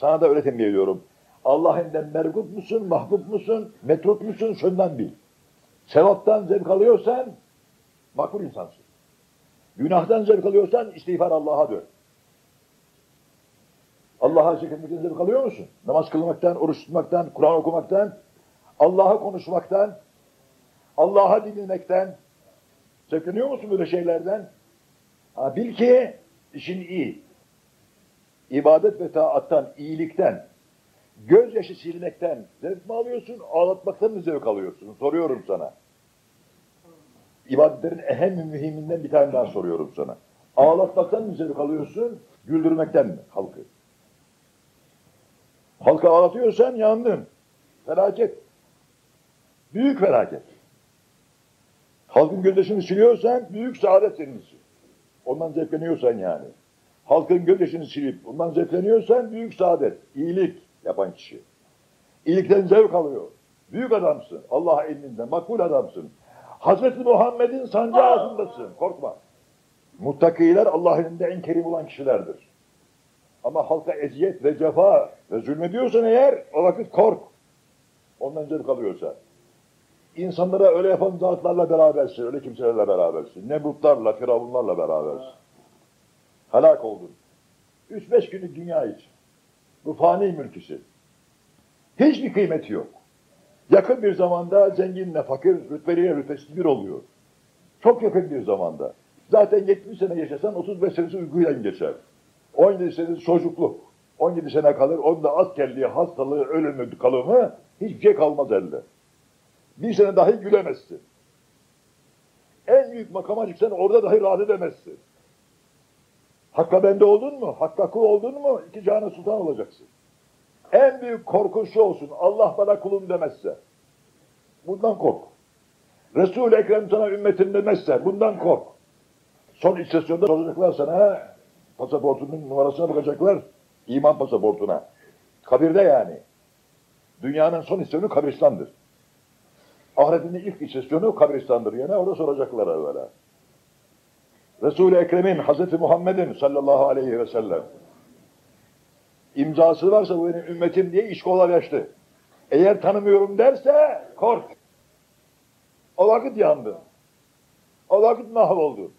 Sana da öyle tembih ediyorum. Allah'ından mergut musun, mahbub musun, metrut musun şundan bil. Sevaptan zevk alıyorsan makbul insansın. Günahtan zevk alıyorsan istiğfar Allah'a dön. Allah'a zikretmekten zevk alıyor musun? Namaz kılmaktan, oruç tutmaktan, Kur'an okumaktan, Allah'a konuşmaktan, Allah'a dinlemekten zevkleniyor musun böyle şeylerden? Ha, bil ki işin iyi. İbadet ve taattan, iyilikten, gözyaşı silmekten zevk mi alıyorsun, ağlatmaktan mı zevk alıyorsun? Soruyorum sana. İbadetlerin ve mühiminden bir tane daha soruyorum sana. Ağlatmaktan mı zevk alıyorsun, güldürmekten mi halkı? Halkı ağlatıyorsan yandın. Felaket. Büyük felaket. Halkın gözyaşını siliyorsan büyük saadet senin için. Ondan zevkleniyorsan yani. Halkın gözyaşını silip ondan zevkleniyorsan büyük saadet, iyilik yapan kişi. İyilikten zevk alıyor. Büyük adamsın. Allah elinde makbul adamsın. Hazreti Muhammed'in sancağı altındasın. Korkma. Muttakiler Allah elinde en kerim olan kişilerdir. Ama halka eziyet ve cefa ve zulmediyorsan eğer o vakit kork. Ondan zevk alıyorsa. İnsanlara öyle yapan zatlarla berabersin, öyle kimselerle berabersin. Nemrutlarla, firavunlarla berabersin. Helak oldun. Üç beş günlük dünya için. Bu fani mülküsü. Hiçbir kıymeti yok. Yakın bir zamanda zenginle fakir, rütbeliyle rütbesiz bir oluyor. Çok yakın bir zamanda. Zaten 70 sene yaşasan 35 senesi uykuyla geçer. 17 senesi çocukluk. 17 sene kalır. Onda askerliği, hastalığı, ölümü, kalımı hiçbir şey kalmaz elde. Bir sene dahi gülemezsin. En büyük makama çıksan orada dahi rahat edemezsin. Hakka bende oldun mu? Hakka kul oldun mu? İki cihana sultan olacaksın. En büyük korkun şu olsun. Allah bana kulum demezse. Bundan kork. Resul-i Ekrem sana ümmetim demezse. Bundan kork. Son istasyonda soracaklar sana. Pasaportunun numarasına bakacaklar. İman pasaportuna. Kabirde yani. Dünyanın son istasyonu kabristandır. Ahiretin ilk istasyonu kabristandır. Yani orada soracaklar evvela. Resul-i Ekrem'in, Hazreti Muhammed'in sallallahu aleyhi ve sellem imzası varsa bu benim ümmetim diye iş kolaylaştı. Eğer tanımıyorum derse kork. O vakit yandı. O vakit mahvoldu.